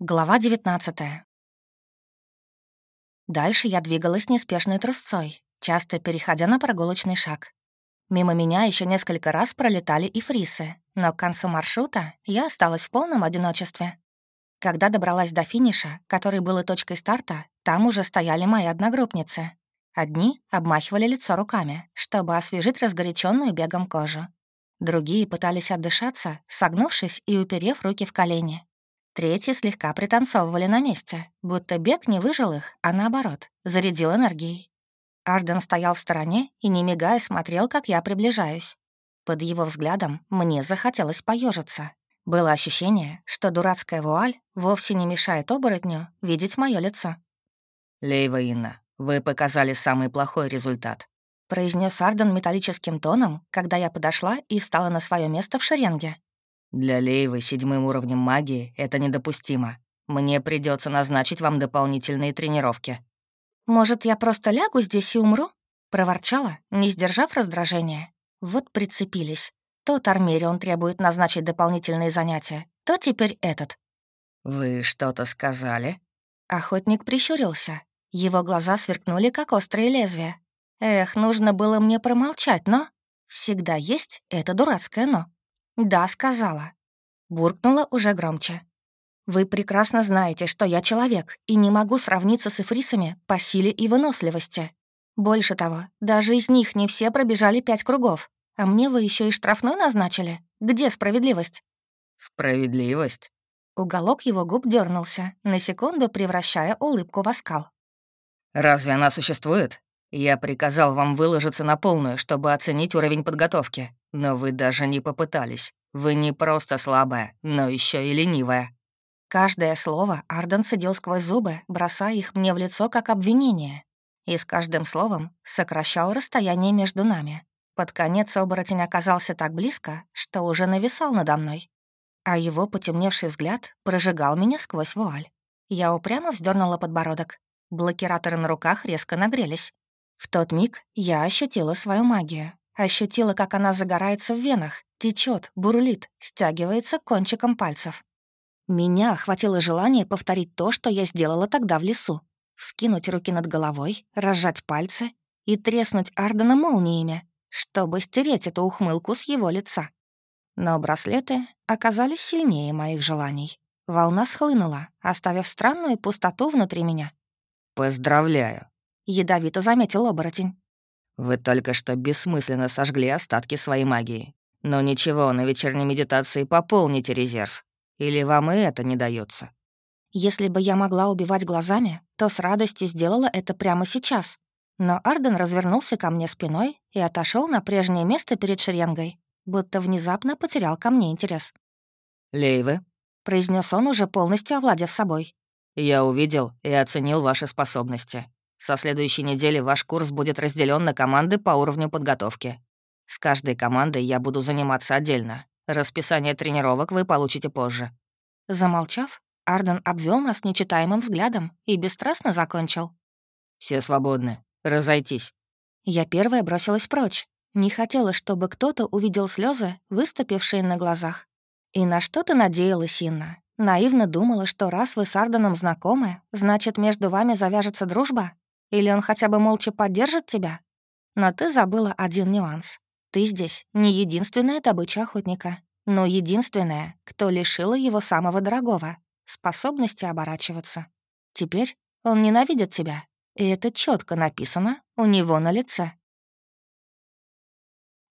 Глава 19 Дальше я двигалась неспешной трусцой, часто переходя на прогулочный шаг. Мимо меня еще несколько раз пролетали и фрисы, но к концу маршрута я осталась в полном одиночестве. Когда добралась до финиша, который был и точкой старта, там уже стояли мои одногруппницы. Одни обмахивали лицо руками, чтобы освежить разгоряченную бегом кожу. Другие пытались отдышаться, согнувшись и уперев руки в колени. Третьи слегка пританцовывали на месте, будто бег не выжил их, а наоборот, зарядил энергией. Арден стоял в стороне и, не мигая, смотрел, как я приближаюсь. Под его взглядом мне захотелось поежиться. Было ощущение, что дурацкая вуаль вовсе не мешает оборотню видеть мое лицо. «Лейва Инна, вы показали самый плохой результат», — произнес Арден металлическим тоном, когда я подошла и встала на свое место в шеренге. Для Лейвы седьмым уровнем магии это недопустимо. Мне придется назначить вам дополнительные тренировки». «Может, я просто лягу здесь и умру?» — проворчала, не сдержав раздражения. Вот прицепились. То Тармерион требует назначить дополнительные занятия, то теперь этот. «Вы что-то сказали?» Охотник прищурился. Его глаза сверкнули, как острые лезвия. Эх, нужно было мне промолчать, но... Всегда есть это дурацкое «но». «Да, сказала». Буркнула уже громче. «Вы прекрасно знаете, что я человек и не могу сравниться с эфрисами по силе и выносливости. Больше того, даже из них не все пробежали пять кругов, а мне вы еще и штрафной назначили. Где справедливость?» «Справедливость?» Уголок его губ дернулся, на секунду превращая улыбку в оскал. «Разве она существует? Я приказал вам выложиться на полную, чтобы оценить уровень подготовки. Но вы даже не попытались. Вы не просто слабая, но еще и ленивая». Каждое слово Арден цедил сквозь зубы, бросая их мне в лицо как обвинение. И с каждым словом сокращал расстояние между нами. Под конец оборотень оказался так близко, что уже нависал надо мной. А его потемневший взгляд прожигал меня сквозь вуаль. Я упрямо вздернула подбородок. Блокираторы на руках резко нагрелись. В тот миг я ощутила свою магию, Ощутила, как она загорается в венах, течет, бурлит, стягивается кончиком пальцев. Меня охватило желание повторить то, что я сделала тогда в лесу. Скинуть руки над головой, разжать пальцы и треснуть Ардена молниями, чтобы стереть эту ухмылку с его лица. Но браслеты оказались сильнее моих желаний. Волна схлынула, оставив странную пустоту внутри меня. «Поздравляю», — ядовито заметил оборотень. Вы только что бессмысленно сожгли остатки своей магии. Но ничего, на вечерней медитации пополните резерв. Или вам и это не дается? Если бы я могла убивать глазами, то с радостью сделала это прямо сейчас. Но Арден развернулся ко мне спиной и отошел на прежнее место перед шеренгой, будто внезапно потерял ко мне интерес. «Лейвы», — произнес он, уже полностью овладев собой. «Я увидел и оценил ваши способности. Со следующей недели ваш курс будет разделен на команды по уровню подготовки. С каждой командой я буду заниматься отдельно. Расписание тренировок вы получите позже». Замолчав, Арден обвел нас нечитаемым взглядом и бесстрастно закончил. «Все свободны. Разойтись». Я первая бросилась прочь. Не хотела, чтобы кто-то увидел слезы, выступившие на глазах. И на что ты надеялась, Инна? Наивно думала, что раз вы с Арденом знакомы, значит, между вами завяжется дружба? Или он хотя бы молча поддержит тебя? Но ты забыла один нюанс. Ты здесь не единственная добыча охотника, но единственная, кто лишила его самого дорогого — способности оборачиваться. Теперь он ненавидит тебя, и это четко написано у него на лице.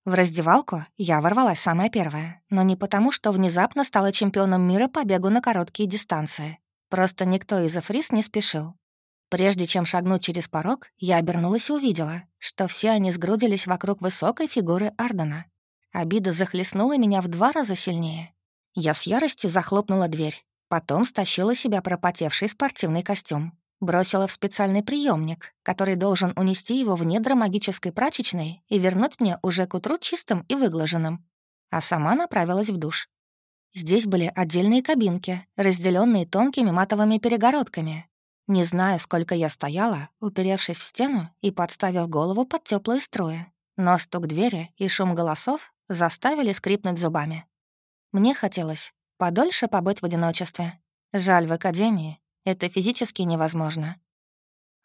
В раздевалку я ворвалась самая первая, но не потому, что внезапно стала чемпионом мира по бегу на короткие дистанции. Просто никто из Эфрис не спешил. Прежде чем шагнуть через порог, я обернулась и увидела, что все они сгрудились вокруг высокой фигуры Ардена. Обида захлестнула меня в два раза сильнее. Я с яростью захлопнула дверь, потом стащила себя пропотевший спортивный костюм, бросила в специальный приемник, который должен унести его в недра магической прачечной и вернуть мне уже к утру чистым и выглаженным. А сама направилась в душ. Здесь были отдельные кабинки, разделенные тонкими матовыми перегородками, не знаю, сколько я стояла, уперевшись в стену и подставив голову под теплые струи, но стук двери и шум голосов заставили скрипнуть зубами. Мне хотелось подольше побыть в одиночестве. Жаль, в академии это физически невозможно.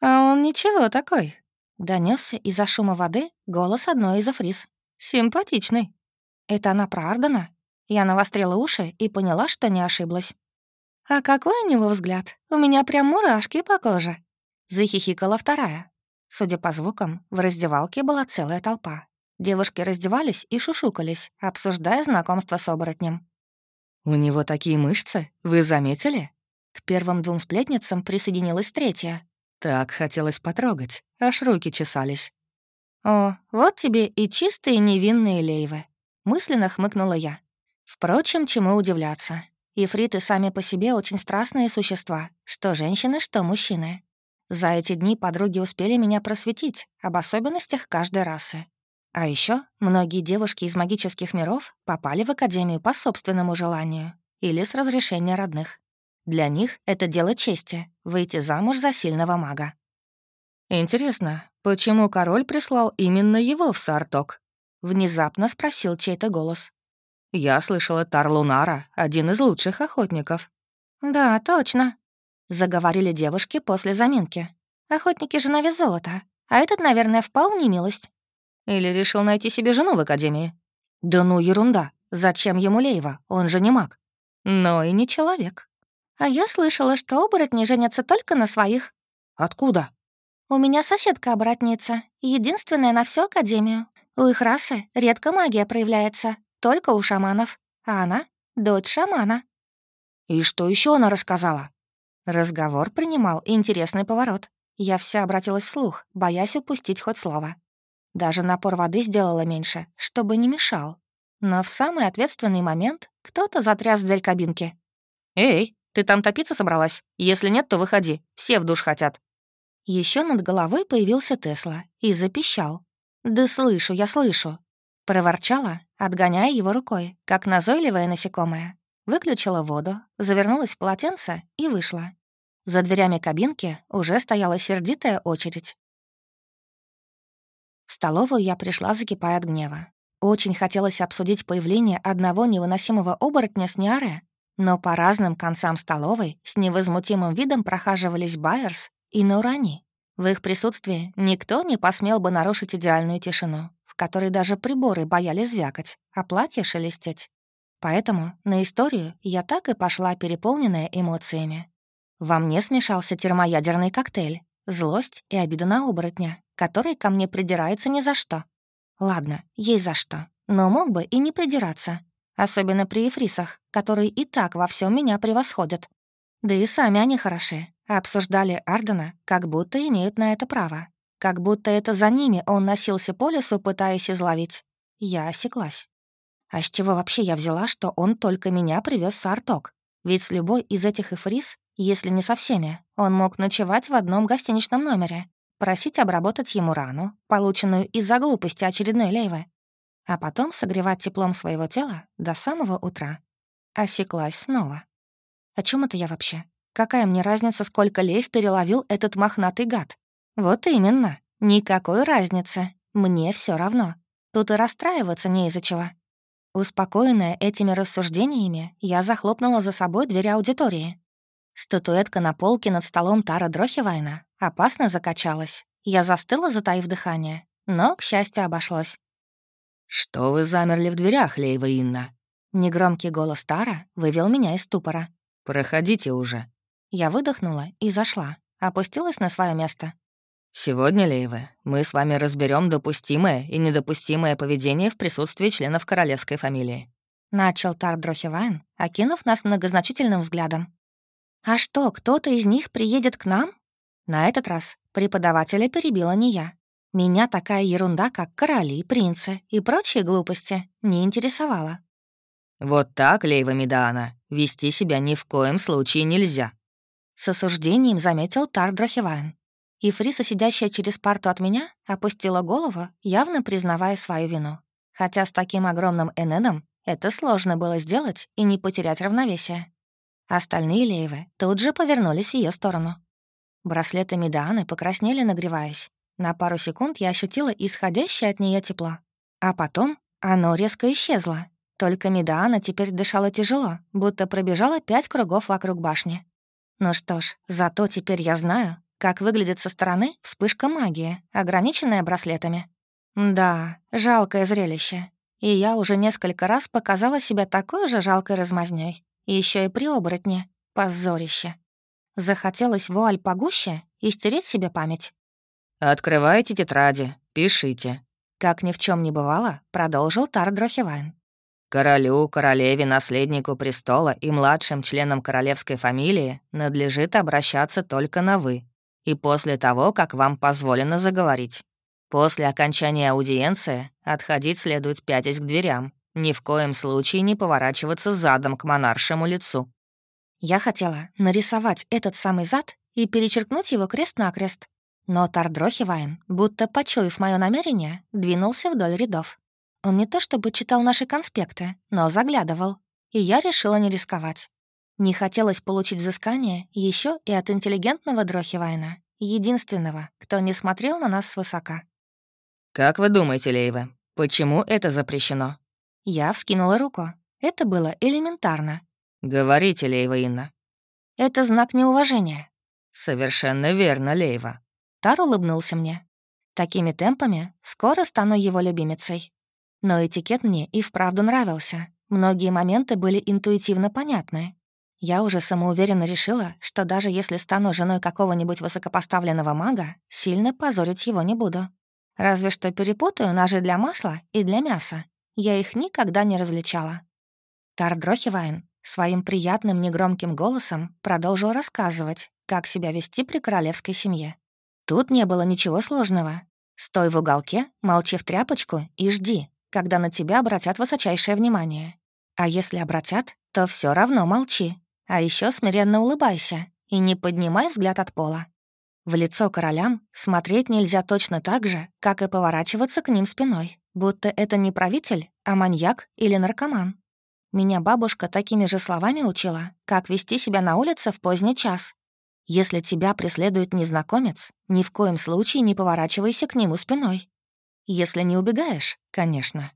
«А он ничего такой», — донесся из-за шума воды голос одной из Африс. «Симпатичный». «Это она про Ардена?» Я навострила уши и поняла, что не ошиблась. «А какой у него взгляд? У меня прям мурашки по коже!» Захихикала вторая. Судя по звукам, в раздевалке была целая толпа. Девушки раздевались и шушукались, обсуждая знакомство с оборотнем. «У него такие мышцы, вы заметили?» К первым двум сплетницам присоединилась третья. Так хотелось потрогать, аж руки чесались. «О, вот тебе и чистые невинные лейвы», — мысленно хмыкнула я. Впрочем, чему удивляться. Ифриты сами по себе очень страстные существа, что женщины, что мужчины. За эти дни подруги успели меня просветить об особенностях каждой расы. А еще многие девушки из магических миров попали в Академию по собственному желанию или с разрешения родных. Для них это дело чести — выйти замуж за сильного мага. «Интересно, почему король прислал именно его в Сарток?» — внезапно спросил чей-то голос. «Я слышала, Тарлунара — один из лучших охотников». «Да, точно», — заговорили девушки после заминки. «Охотники же на вес золота, а этот, наверное, впал в немилость». «Или решил найти себе жену в Академии?» «Да ну ерунда. Зачем ему Лейва? Он же не маг». «Но и не человек», а я слышала, что оборотни женятся только на своих. Откуда? У меня соседка-оборотница, единственная на всю Академию. У их расы редко магия проявляется, только у шаманов. А она — дочь шамана. И что еще она рассказала? Разговор принимал интересный поворот. Я вся обратилась вслух, боясь упустить хоть слово. Даже напор воды сделала меньше, чтобы не мешал. Но в самый ответственный момент кто-то затряс дверь кабинки. «Эй, ты там топиться собралась? Если нет, то выходи. Все в душ хотят». Еще над головой появился Тесла и запищал. «Да слышу, я слышу». Проворчала, отгоняя его рукой, как назойливое насекомое. Выключила воду, завернулась в полотенце и вышла. За дверями кабинки уже стояла сердитая очередь. В столовую я пришла, закипая от гнева. Очень хотелось обсудить появление одного невыносимого оборотня с Ниаре, но по разным концам столовой с невозмутимым видом прохаживались Байерс и Нурани. В их присутствии никто не посмел бы нарушить идеальную тишину, которой даже приборы боялись звякать, а платье шелестеть. Поэтому на историю я так и пошла, переполненная эмоциями. Во мне смешался термоядерный коктейль, злость и обида на оборотня, который ко мне придирается ни за что. Ладно, есть за что, но мог бы и не придираться, особенно при эфрисах, которые и так во всем меня превосходят. Да и сами они хороши. Обсуждали Ардена, как будто имеют на это право. Как будто это за ними он носился по лесу, пытаясь изловить. Я осеклась. А с чего вообще я взяла, что он только меня привез с Арток? Ведь с любой из этих эфрис, если не со всеми, он мог ночевать в одном гостиничном номере, просить обработать ему рану, полученную из-за глупости очередной лейвы, а потом согревать теплом своего тела до самого утра. Осеклась снова. О чем это я вообще? Какая мне разница, сколько лев переловил этот мохнатый гад? Вот именно. Никакой разницы. Мне все равно. Тут и расстраиваться не из-за чего. Успокоенная этими рассуждениями, я захлопнула за собой дверь аудитории. Статуэтка на полке над столом Тара Дрохивайна опасно закачалась. Я застыла, затаив дыхание, но, к счастью, обошлось. «Что вы замерли в дверях, Лейва Инна?» Негромкий голос Тара вывел меня из ступора. «Проходите уже». Я выдохнула и зашла, опустилась на свое место. «Сегодня, Лейва, мы с вами разберем допустимое и недопустимое поведение в присутствии членов королевской фамилии». Начал Тар Дрохивайн, окинув нас многозначительным взглядом. «А что, кто-то из них приедет к нам?» На этот раз преподавателя перебила не я. Меня такая ерунда, как короли, принцы и прочие глупости, не интересовала. «Вот так, Лейва Медана, вести себя ни в коем случае нельзя», — с осуждением заметил Тар Драхивайн. И Фриса, сидящая через парту от меня, опустила голову, явно признавая свою вину. Хотя с таким огромным эненом это сложно было сделать и не потерять равновесие. Остальные лейвы тут же повернулись в ее сторону. Браслеты Меданы покраснели, нагреваясь, на пару секунд я ощутила исходящее от нее тепло. А потом оно резко исчезло. Только Медаана теперь дышала тяжело, будто пробежала пять кругов вокруг башни. Ну что ж, зато теперь я знаю, как выглядит со стороны вспышка магии, ограниченная браслетами. Да, жалкое зрелище. И я уже несколько раз показала себя такой же жалкой размазнёй. Еще и при оборотне. Позорище. Захотелось вуаль погуще и стереть себе память. «Открывайте тетради, пишите», — как ни в чем не бывало, продолжил Тардрохивайн. «Королю, королеве, наследнику престола и младшим членам королевской фамилии надлежит обращаться только на «вы», и после того, как вам позволено заговорить. После окончания аудиенции отходить следует пятясь к дверям, ни в коем случае не поворачиваться задом к монаршему лицу. Я хотела нарисовать этот самый зад и перечеркнуть его крест-накрест. Но Тардрохивайн, будто почуяв мое намерение, двинулся вдоль рядов. Он не то чтобы читал наши конспекты, но заглядывал. И я решила не рисковать. Не хотелось получить взыскание еще и от интеллигентного Дрохивайна, единственного, кто не смотрел на нас свысока. «Как вы думаете, Лейва, почему это запрещено?» Я вскинула руку. Это было элементарно. «Говорите, Лейва Инна». «Это знак неуважения». «Совершенно верно, Лейва». Тар улыбнулся мне. Такими темпами скоро стану его любимицей. Но этикет мне и вправду нравился. Многие моменты были интуитивно понятны. Я уже самоуверенно решила, что даже если стану женой какого-нибудь высокопоставленного мага, сильно позорить его не буду. Разве что перепутаю ножи для масла и для мяса. Я их никогда не различала. Тардрохивайн своим приятным негромким голосом продолжил рассказывать, как себя вести при королевской семье. Тут не было ничего сложного. Стой в уголке, молчи в тряпочку и жди, когда на тебя обратят высочайшее внимание. А если обратят, то все равно молчи. А еще смиренно улыбайся и не поднимай взгляд от пола. В лицо королям смотреть нельзя точно так же, как и поворачиваться к ним спиной, будто это не правитель, а маньяк или наркоман. Меня бабушка такими же словами учила, как вести себя на улице в поздний час. Если тебя преследует незнакомец, ни в коем случае не поворачивайся к нему спиной. Если не убегаешь, конечно.